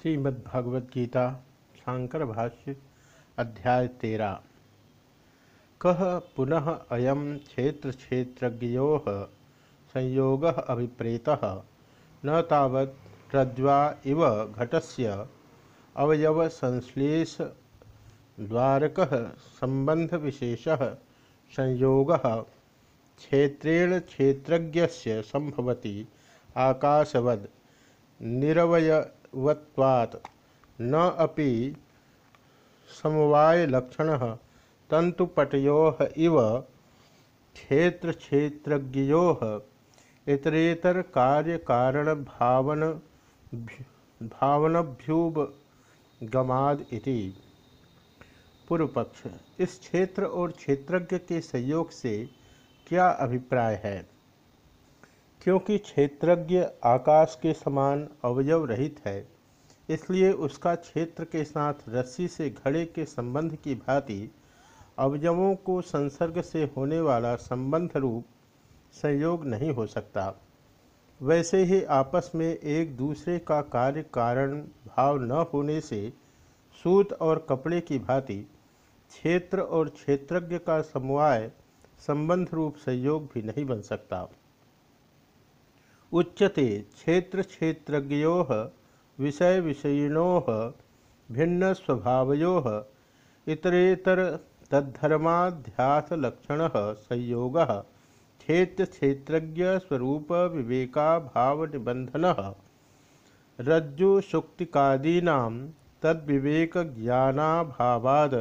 श्रीमद्भागवत गीता शांकर भाष्य अध्याय तेरा। कह पुनः अयम क्षेत्र क्षेत्रज्ञो संयोग अभिप्रेत? न तावत् रज्वा इव घटस्य अवयव संश्लेष द्वारक संबंध विशेष संयोग। क्षेत्रेण क्षेत्रज्ञस्य संभवति आकाशवद निरवय वत्वात्। न अपि समवायलक्षण। तंतुपटयो इव क्षेत्र क्षेत्रज्ञो इतरेतर कार्य कारण भावन भावनभ्युपगमाद इति। पूर्व पक्ष इस क्षेत्र और क्षेत्रज्ञ के संयोग से क्या अभिप्राय है? क्योंकि क्षेत्रज्ञ आकाश के समान अवयव रहित है, इसलिए उसका क्षेत्र के साथ रस्सी से घड़े के संबंध की भांति अवयवों को संसर्ग से होने वाला संबंध रूप संयोग नहीं हो सकता। वैसे ही आपस में एक दूसरे का कार्य कारण भाव न होने से सूत और कपड़े की भांति क्षेत्र और क्षेत्रज्ञ का समवाय संबंध रूप संयोग भी नहीं बन सकता। उच्यते क्षेत्र क्षेत्रज्ञो विषय विषयिणो भिन्न स्वभावयो इतरेतर तद्धर्माध्यास लक्षण संयोग क्षेत्र क्षेत्रज्ञ स्वरूप विवेका भाव निबंधन रज्जु शुक्तिकादीना तद्विवेक ज्ञानाभावाद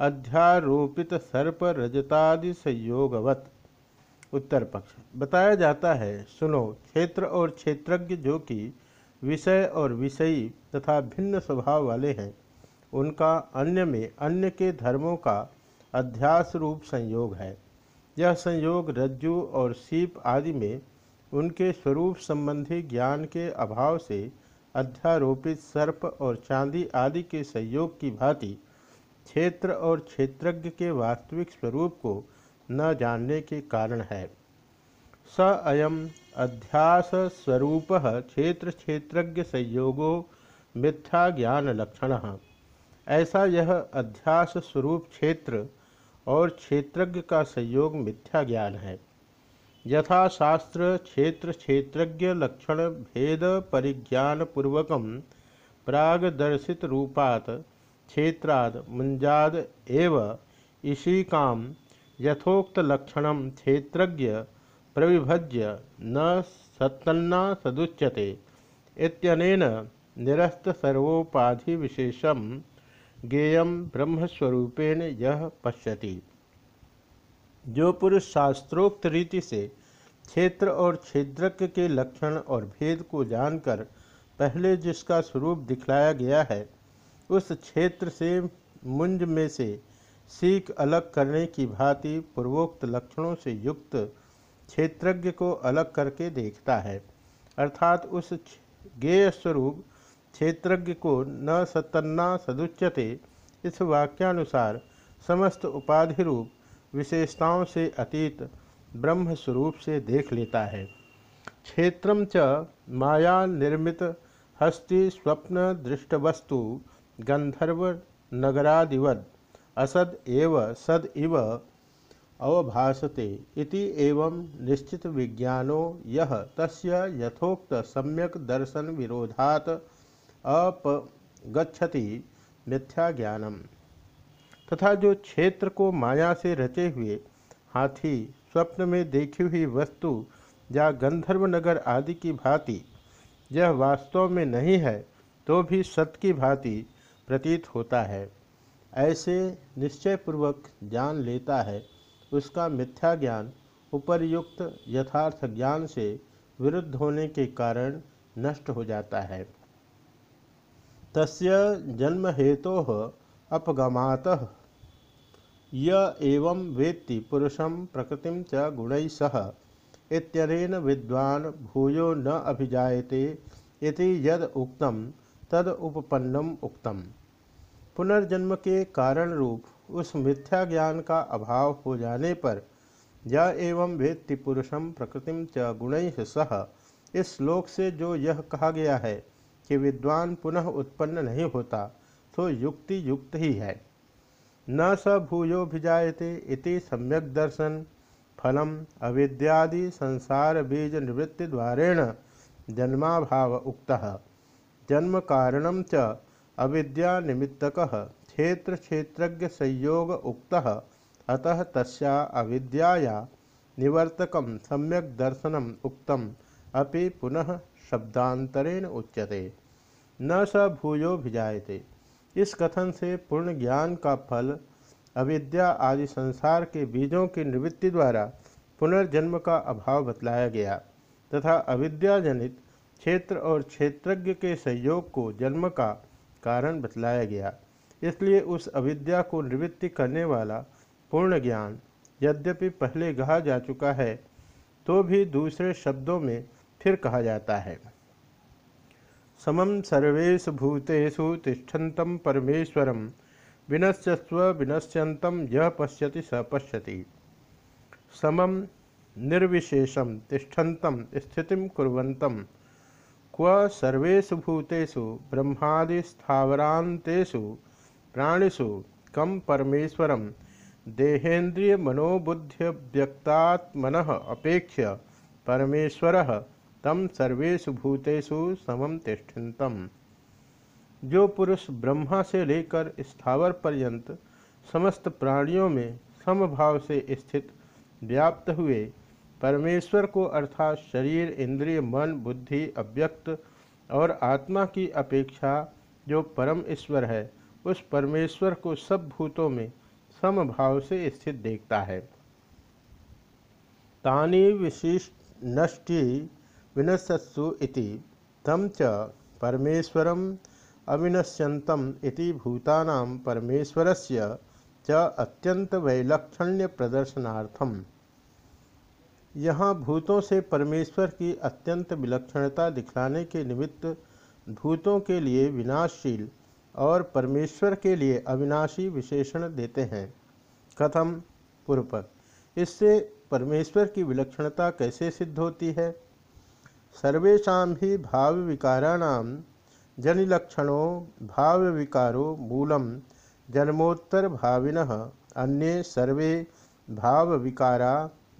अध्यारोपित सर्प रजतादि संयोगवत् उत्तर पक्ष। बताया जाता है, सुनो, क्षेत्र और क्षेत्रज्ञ जो कि विषय और विषयी तथा भिन्न स्वभाव वाले हैं, उनका अन्य में अन्य के धर्मों का अध्यास रूप संयोग है। यह संयोग रज्जु और सीप आदि में उनके स्वरूप संबंधी ज्ञान के अभाव से अध्यारोपित सर्प और चांदी आदि के संयोग की भांति क्षेत्र और क्षेत्रज्ञ के वास्तविक स्वरूप को न जानने के कारण है। स अयम अध्यास स्वरूप क्षेत्र क्षेत्रज्ञ संयोगो मिथ्या ज्ञान लक्षण ऐसा यह अध्यास स्वरूप क्षेत्र और क्षेत्रज्ञ का संयोग मिथ्या ज्ञान है। यथा शास्त्र क्षेत्र क्षेत्रज्ञ लक्षण भेद परिज्ञान पूर्वक प्रागदर्शित रूपात क्षेत्राद मुंजाद एव इशिकाम यथोक्त लक्षण क्षेत्रज्ञ प्रविभज्य न सत्तना सदुच्यते इत्यनेन निरस्त सर्वोपाधि विशेषम ज्ञेयम ब्रह्मस्वरूपेण यह पश्यति। जो पुरुष शास्त्रोक्त रीति से क्षेत्र और क्षेत्रज्ञ के लक्षण और भेद को जानकर पहले जिसका स्वरूप दिखलाया गया है, उस क्षेत्र से मुंज में से सीख अलग करने की भांति पूर्वोक्त लक्षणों से युक्त क्षेत्रज्ञ को अलग करके देखता है। अर्थात उस ज्ञेय स्वरूप क्षेत्रज्ञ को न सतन्ना सदुच्यते, इस वाक्यानुसार समस्त उपाधि रूप विशेषताओं से अतीत ब्रह्म स्वरूप से देख लेता है। क्षेत्रम च माया निर्मित हस्ति स्वप्न दृष्टवस्तु गंधर्व नगरादिवद असद एव सद इव अवभासते इति एवं निश्चित विज्ञानो यह तस्य यथोक्त सम्यक दर्शन विरोधात अपगछति मिथ्या ज्ञानम तथा जो क्षेत्र को माया से रचे हुए हाथी, स्वप्न में देखी हुई वस्तु या गंधर्व नगर आदि की भांति यह वास्तव में नहीं है तो भी सत्य की भांति प्रतीत होता है। ऐसे निश्चयपूर्वक ज्ञान लेता है, उसका मिथ्या ज्ञान उपरयुक्त यथार्थ ज्ञान से विरुद्ध होने के कारण नष्ट हो जाता है। तस्य जन्म हेतु अपगमात। य एवं वेत्ति पुरुषम प्रकृति च गुण सह। इत्यनेन विद्वान भूयो न अभिजाते इति यद उक्तम तद उपपन्नम उक्तम। पुनर्जन्म के कारण रूप उस मिथ्या ज्ञान का अभाव हो जाने पर या एवं वेत्ति पुरुषम प्रकृतिम च गुण सह इस श्लोक से जो यह कहा गया है कि विद्वान पुनः उत्पन्न नहीं होता तो युक्ति युक्त ही है। न स भूयोभिजाते इति सम्यक दर्शन, फलम अविद्यादि संसार बीज निवृत्ति द्वारेण जन्माभाव उक्त। जन्म कारण च अविद्या निमित्तक क्षेत्र क्षेत्रज्ञ संयोग उक्त अतः तस्या अविद्याया निवर्तक सम्यक दर्शनम उक्तम अपि पुनः शब्दांतरेण उच्यते। न स भूयो भिजायते इस कथन से पूर्ण ज्ञान का फल अविद्या आदि संसार के बीजों की निवृत्ति द्वारा पुनर्जन्म का अभाव बतलाया गया तथा अविद्याजनित क्षेत्र और क्षेत्रज्ञ के संयोग को जन्म का कारण बतलाया गया। इसलिए उस अविद्या को निवृत्ति करने वाला पूर्ण ज्ञान यद्यपि पहले कहा जा चुका है तो भी दूसरे शब्दों में फिर कहा जाता है। समम सर्वेश भूतेषु तिष्ठन्तं परमेश्वरम विनश्यस्व विनश्यंतम यह पश्यति स पश्यति। समम निर्विशेषम तिष्ठन्तं स्थितिं कुर्वन्तं क्व सर्वेषु भूतेषु ब्रह्मादिस्थावरान्तेषु, प्राणिषु कम परमेश्वरं। देहेन्द्रिय मनोबुद्ध्यव्यक्तात्मनः अपेक्ष्य परमेश्वरः तम सर्वेषु भूतेषु समम तिष्ठन्तम् जो पुरुष ब्रह्मा से लेकर स्थावर पर्यंत समस्त प्राणियों में समभाव से स्थित, व्याप्त हुए परमेश्वर को अर्थात शरीर, इंद्रिय, मन, बुद्धि, अव्यक्त और आत्मा की अपेक्षा जो परम ईश्वर है, उस परमेश्वर को सब भूतों में समभाव से स्थित देखता है। तानी विशिष्ट नष्टि विनशत्सु इति तम च परमेश्वरम अविनश्यंतम इति भूतानां परमेश्वरस्य च अत्यंत वैलक्षण्य प्रदर्शनार्थम। यहाँ भूतों से परमेश्वर की अत्यंत विलक्षणता दिखलाने के निमित्त भूतों के लिए विनाशशील और परमेश्वर के लिए अविनाशी विशेषण देते हैं। कथम पूर्वक इससे परमेश्वर की विलक्षणता कैसे सिद्ध होती है? सर्वेशा ही भाव विकाराणाम जनिलक्षणों भाव विकारो मूलम जन्मोत्तर भाविन अन्य सर्वे भाव विकारा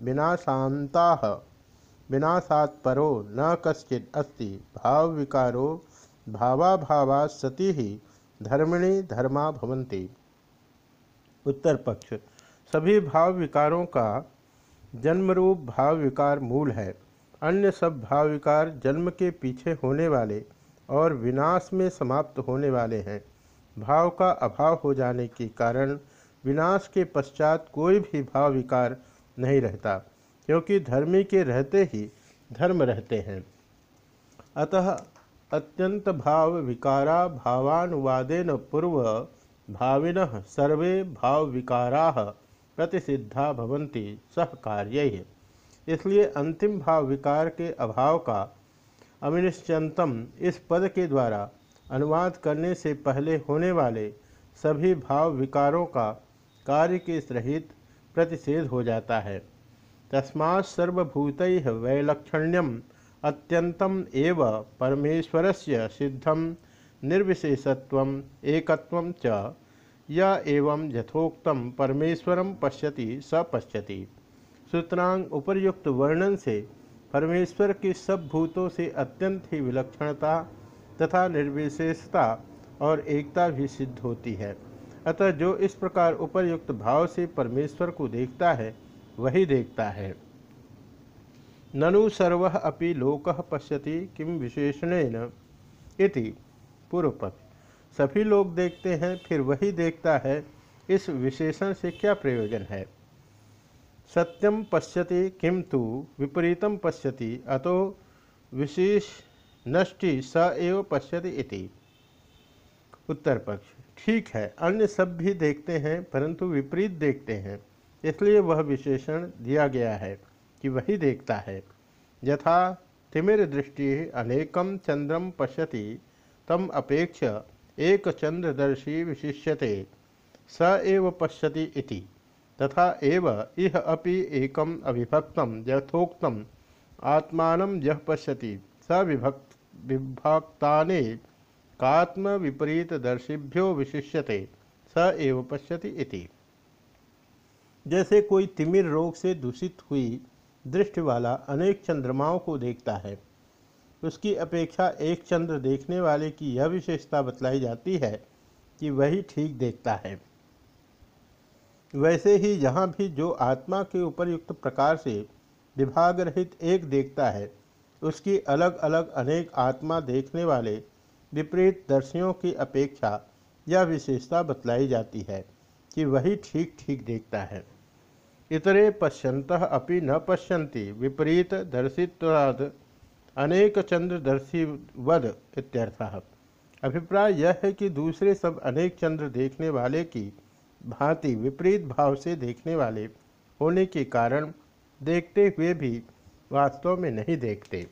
विनाशांता विनाशात्परो न कश्चित अस्ति। भाव विकारो भावाभावा सती। ही धर्मिणी धर्मा भवंती उत्तर पक्ष सभी भाव विकारों का जन्मरूप भाव विकार मूल है। अन्य सब भाव विकार जन्म के पीछे होने वाले और विनाश में समाप्त होने वाले हैं। भाव का अभाव हो जाने के कारण विनाश के पश्चात कोई भी भाव विकार नहीं रहता, क्योंकि धर्मी के रहते ही धर्म रहते हैं। अतः अत्यंत भाव विकारा भावानुवादेन पूर्व भाविन सर्वे भाव विकारा प्रतिसिद्धा भवंती सह कार्य। इसलिए अंतिम भाव विकार के अभाव का अविनिश्चंतम इस पद के द्वारा अनुवाद करने से पहले होने वाले सभी भाव विकारों का कार्य के रहित प्रतिषेध हो जाता है। तस्मा सर्वभूत वैलक्षण्यम अत्यंतम एव परमेश्वर से सिद्धम निर्विशेषत्व एकत्व च। या एवं यथोक्तम परमेश्वरम पश्यति स पश्यति। सूत्रांग उपर्युक्त वर्णन से परमेश्वर की सब भूतों से अत्यंत ही विलक्षणता तथा निर्विशेषता और एकता भी सिद्ध होती है। अतः जो इस प्रकार उपरयुक्त भाव से परमेश्वर को देखता है, वही देखता है। ननु सर्व अपि लोक पश्यति किम विशेषण इति पूर्वपक्ष सभी लोग देखते हैं, फिर वही देखता है, इस विशेषण से क्या प्रयोजन है? सत्यम पश्यति किम तो विपरीतम पश्यति, अतो विशेष नष्टि स एव पश्यति इति। उत्तर पक्ष। ठीक है, अन्य सब भी देखते हैं, परंतु विपरीत देखते हैं। इसलिए वह विशेषण दिया गया है कि वही देखता है। यथा, तिमिर दृष्टि अनेकम चंद्रम पश्यति, तम अपेक्ष एक चंद्रदर्शी विशिष्यते, स एव पश्यति इति। तथा एव इह अपि एकम अविभक्तम यथोक्तम, आत्मान यह पश्यति, स विभक्त विभक्ताने कात्म विपरीत दर्शिभ्यो विशिष्यते, स एव पश्यति इति। जैसे कोई तिमिर रोग से दूषित हुई दृष्टि वाला अनेक चंद्रमाओं को देखता है, उसकी अपेक्षा एक चंद्र देखने वाले की यह विशेषता बतलाई जाती है कि वही ठीक देखता है। वैसे ही यहाँ भी जो आत्मा के उपरयुक्त प्रकार से विभाग रहित एक देखता है, उसकी अलग अलग अनेक आत्मा देखने वाले विपरीत दर्शियों की अपेक्षा यह विशेषता बतलाई जाती है कि वही ठीक ठीक देखता है। इतरे पश्यंत अपि न पश्यन्ति विपरीत दर्शित्वाद अनेक चंद्रदर्शी इत्यर्थः। अभिप्राय यह है कि दूसरे सब अनेक चंद्र देखने वाले की भांति विपरीत भाव से देखने वाले होने के कारण देखते हुए भी वास्तव में नहीं देखते।